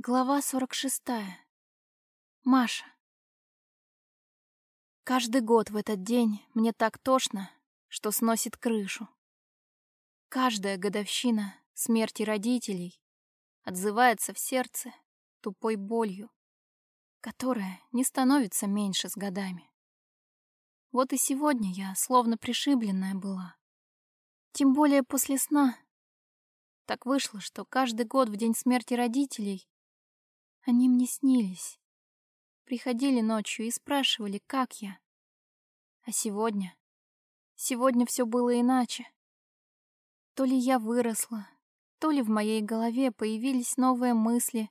Глава 46. Маша. Каждый год в этот день мне так тошно, что сносит крышу. Каждая годовщина смерти родителей отзывается в сердце тупой болью, которая не становится меньше с годами. Вот и сегодня я словно пришибленная была. Тем более после сна. Так вышло, что каждый год в день смерти родителей они мне снились. Приходили ночью и спрашивали, как я. А сегодня? Сегодня все было иначе. То ли я выросла, то ли в моей голове появились новые мысли.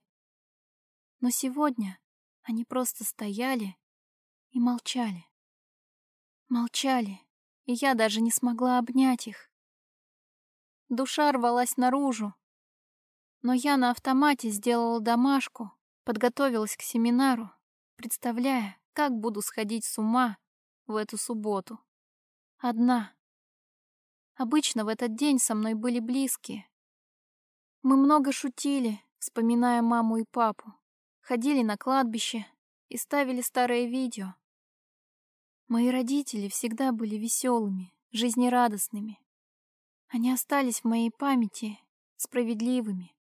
Но сегодня они просто стояли и молчали. Молчали, и я даже не смогла обнять их. Душа рвалась наружу, но я на автомате сделала домашку Подготовилась к семинару, представляя, как буду сходить с ума в эту субботу. Одна. Обычно в этот день со мной были близкие. Мы много шутили, вспоминая маму и папу, ходили на кладбище и ставили старые видео. Мои родители всегда были веселыми, жизнерадостными. Они остались в моей памяти справедливыми.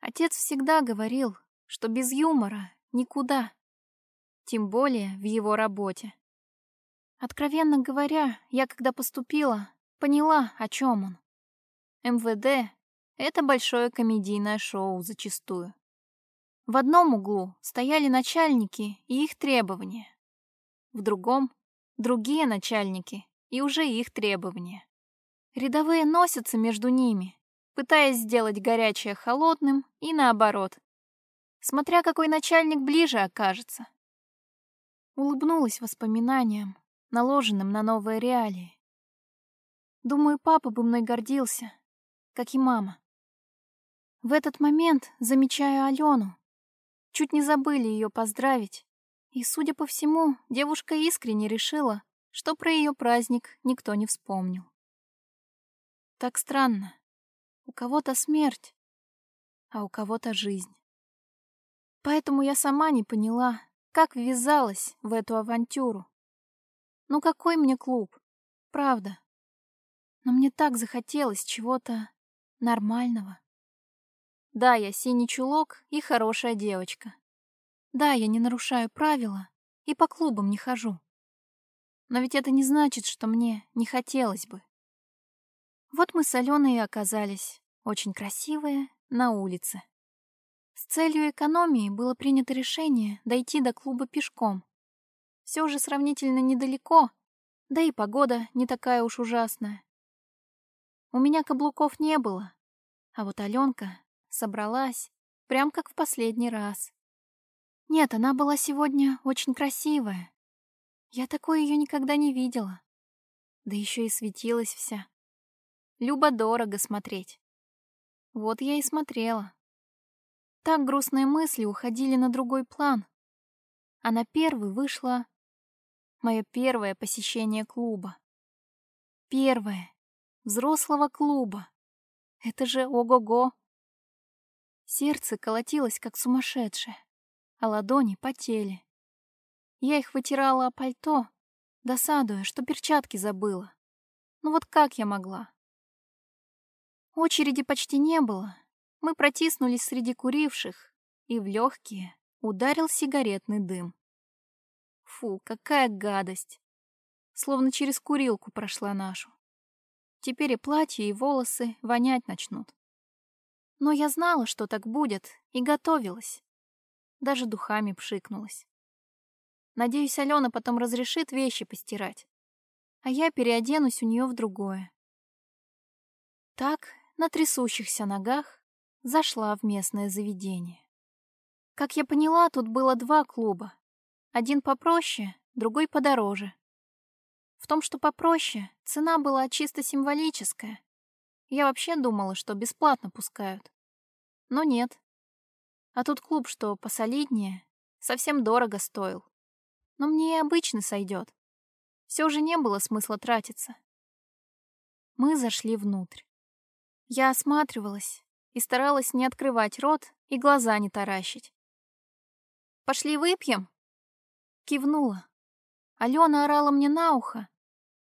Отец всегда говорил, что без юмора никуда, тем более в его работе. Откровенно говоря, я, когда поступила, поняла, о чем он. МВД — это большое комедийное шоу зачастую. В одном углу стояли начальники и их требования. В другом — другие начальники и уже их требования. Рядовые носятся между ними, пытаясь сделать горячее холодным и наоборот. Смотря какой начальник ближе окажется. Улыбнулась воспоминаниям, наложенным на новые реалии. Думаю, папа бы мной гордился, как и мама. В этот момент замечаю Алену. Чуть не забыли ее поздравить. И, судя по всему, девушка искренне решила, что про ее праздник никто не вспомнил. Так странно. У кого-то смерть, а у кого-то жизнь. Поэтому я сама не поняла, как ввязалась в эту авантюру. Ну какой мне клуб? Правда. Но мне так захотелось чего-то нормального. Да, я синий чулок и хорошая девочка. Да, я не нарушаю правила и по клубам не хожу. Но ведь это не значит, что мне не хотелось бы. Вот мы с Аленой и оказались, очень красивые, на улице. С целью экономии было принято решение дойти до клуба пешком. Все же сравнительно недалеко, да и погода не такая уж ужасная. У меня каблуков не было, а вот Аленка собралась, прям как в последний раз. Нет, она была сегодня очень красивая. Я такой ее никогда не видела. Да еще и светилась вся. Любо-дорого смотреть. Вот я и смотрела. Так грустные мысли уходили на другой план. А на первый вышло мое первое посещение клуба. Первое. Взрослого клуба. Это же ого-го. Сердце колотилось, как сумасшедшее, а ладони потели. Я их вытирала о пальто, досадуя, что перчатки забыла. Ну вот как я могла? Очереди почти не было. Мы протиснулись среди куривших, и в легкие ударил сигаретный дым. Фу, какая гадость! Словно через курилку прошла нашу. Теперь и платье, и волосы вонять начнут. Но я знала, что так будет, и готовилась. Даже духами пшикнулась. Надеюсь, Алена потом разрешит вещи постирать, а я переоденусь у нее в другое. Так на трясущихся ногах зашла в местное заведение. Как я поняла, тут было два клуба. Один попроще, другой подороже. В том, что попроще, цена была чисто символическая. Я вообще думала, что бесплатно пускают. Но нет. А тут клуб, что посолиднее, совсем дорого стоил. Но мне и обычный сойдет. Все же не было смысла тратиться. Мы зашли внутрь. Я осматривалась, и старалась не открывать рот и глаза не таращить. «Пошли выпьем?» Кивнула. Алена орала мне на ухо,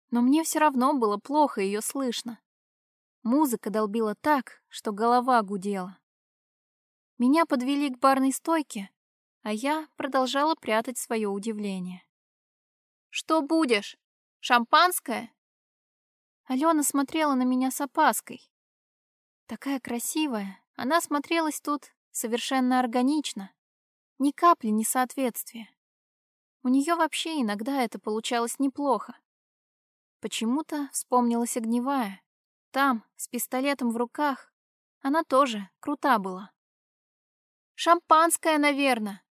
но мне все равно было плохо ее слышно. Музыка долбила так, что голова гудела. Меня подвели к барной стойке, а я продолжала прятать свое удивление. «Что будешь? Шампанское?» Алена смотрела на меня с опаской. Такая красивая, она смотрелась тут совершенно органично. Ни капли несоответствия. У нее вообще иногда это получалось неплохо. Почему-то вспомнилась огневая. Там, с пистолетом в руках, она тоже крута была. «Шампанское, наверное!»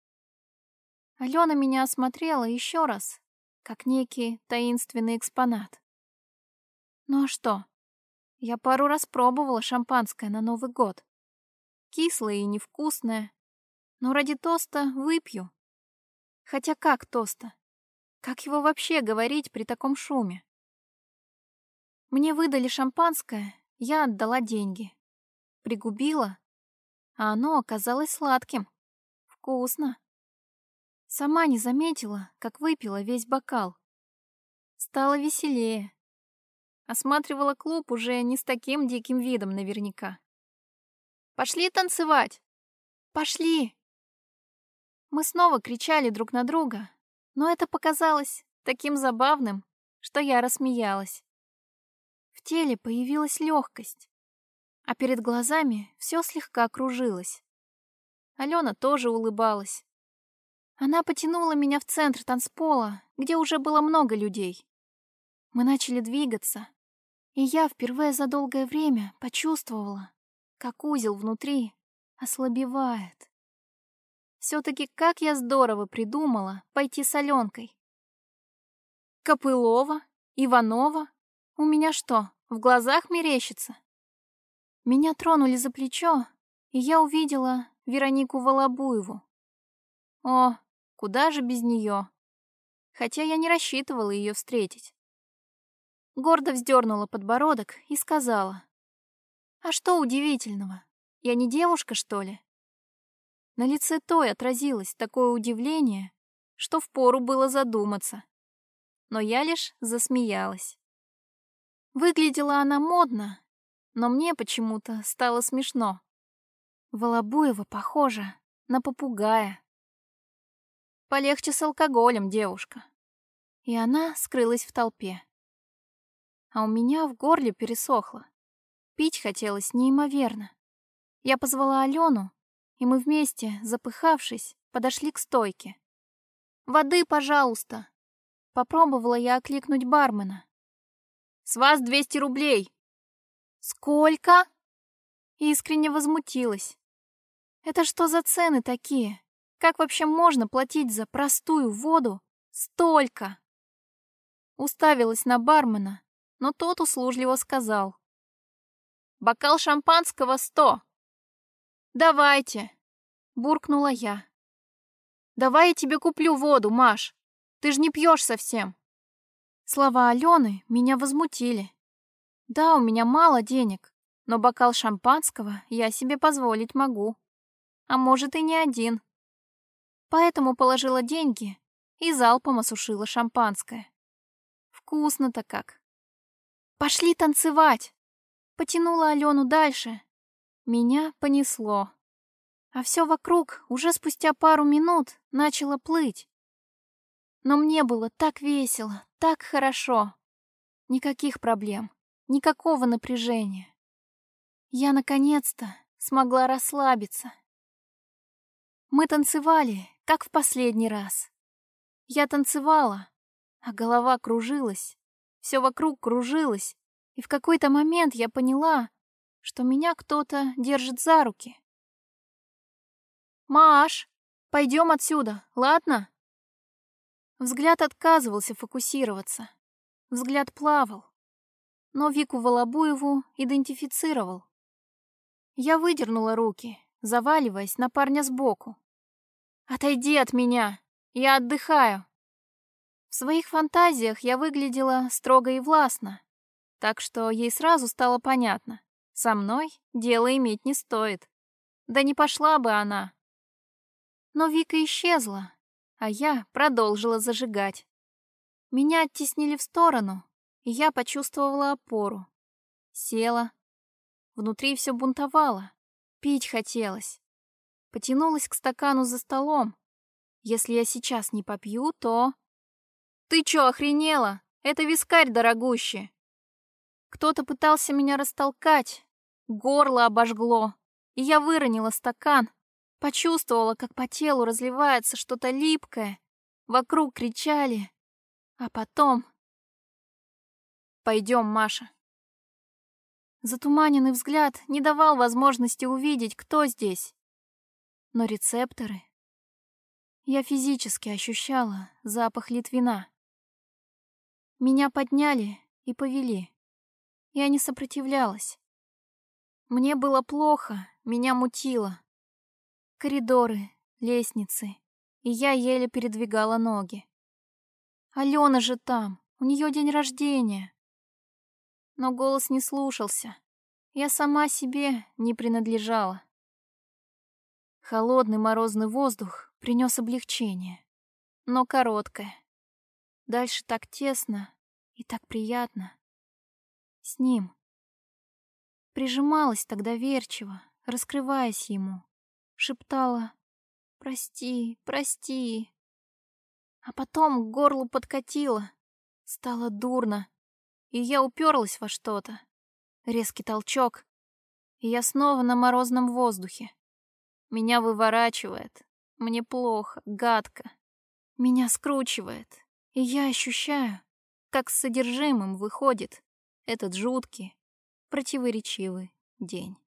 Алена меня осмотрела еще раз, как некий таинственный экспонат. Ну а что? Я пару раз пробовала шампанское на Новый год. Кислое и невкусное. Но ради тоста выпью. Хотя как тоста? Как его вообще говорить при таком шуме? Мне выдали шампанское, я отдала деньги. Пригубила, а оно оказалось сладким. Вкусно. Сама не заметила, как выпила весь бокал. Стало веселее. Осматривала клуб уже не с таким диким видом наверняка. «Пошли танцевать!» «Пошли!» Мы снова кричали друг на друга, но это показалось таким забавным, что я рассмеялась. В теле появилась легкость, а перед глазами все слегка кружилось. Алена тоже улыбалась. Она потянула меня в центр танцпола, где уже было много людей. Мы начали двигаться, и я впервые за долгое время почувствовала, как узел внутри ослабевает. Все-таки как я здорово придумала пойти с Аленкой. Копылова, Иванова, у меня что, в глазах мерещится? Меня тронули за плечо, и я увидела Веронику Волобуеву. О, куда же без нее? Хотя я не рассчитывала ее встретить. Гордо вздернула подбородок и сказала. «А что удивительного? Я не девушка, что ли?» На лице той отразилось такое удивление, что впору было задуматься. Но я лишь засмеялась. Выглядела она модно, но мне почему-то стало смешно. Волобуева похожа на попугая. Полегче с алкоголем, девушка. И она скрылась в толпе. А у меня в горле пересохло. Пить хотелось неимоверно. Я позвала Алену, и мы вместе, запыхавшись, подошли к стойке. «Воды, пожалуйста!» Попробовала я окликнуть бармена. С вас 200 рублей!» «Сколько?» Искренне возмутилась. «Это что за цены такие? Как вообще можно платить за простую воду столько?» Уставилась на бармена, но тот услужливо сказал. «Бокал шампанского сто!» «Давайте!» — буркнула я. «Давай я тебе куплю воду, Маш. Ты же не пьешь совсем!» Слова Алены меня возмутили. Да, у меня мало денег, но бокал шампанского я себе позволить могу. А может и не один. Поэтому положила деньги и залпом осушила шампанское. Вкусно-то как. «Пошли танцевать!» Потянула Алену дальше. Меня понесло. А все вокруг уже спустя пару минут начало плыть. Но мне было так весело, так хорошо. Никаких проблем, никакого напряжения. Я наконец-то смогла расслабиться. Мы танцевали, как в последний раз. Я танцевала, а голова кружилась, все вокруг кружилось, и в какой-то момент я поняла, что меня кто-то держит за руки. «Маш, пойдем отсюда, ладно?» Взгляд отказывался фокусироваться. Взгляд плавал. Но Вику Волобуеву идентифицировал. Я выдернула руки, заваливаясь на парня сбоку. «Отойди от меня! Я отдыхаю!» В своих фантазиях я выглядела строго и властно, так что ей сразу стало понятно. Со мной дело иметь не стоит. Да не пошла бы она. Но Вика исчезла, а я продолжила зажигать. Меня оттеснили в сторону, и я почувствовала опору. Села. Внутри все бунтовало. Пить хотелось. Потянулась к стакану за столом. Если я сейчас не попью, то... «Ты чё, охренела? Это вискарь дорогущий!» Кто-то пытался меня растолкать. Горло обожгло, и я выронила стакан. Почувствовала, как по телу разливается что-то липкое. Вокруг кричали. А потом... «Пойдем, Маша». Затуманенный взгляд не давал возможности увидеть, кто здесь. Но рецепторы... Я физически ощущала запах литвина. Меня подняли и повели. Я не сопротивлялась. Мне было плохо, меня мутило. Коридоры, лестницы, и я еле передвигала ноги. Алена же там, у нее день рождения. Но голос не слушался. Я сама себе не принадлежала. Холодный морозный воздух принес облегчение, но короткое. Дальше так тесно и так приятно. С ним. Прижималась тогда доверчиво, раскрываясь ему. Шептала «Прости, прости». А потом к горлу подкатило. Стало дурно, и я уперлась во что-то. Резкий толчок, и я снова на морозном воздухе. Меня выворачивает. Мне плохо, гадко. Меня скручивает. И я ощущаю, как с содержимым выходит этот жуткий, противоречивый день.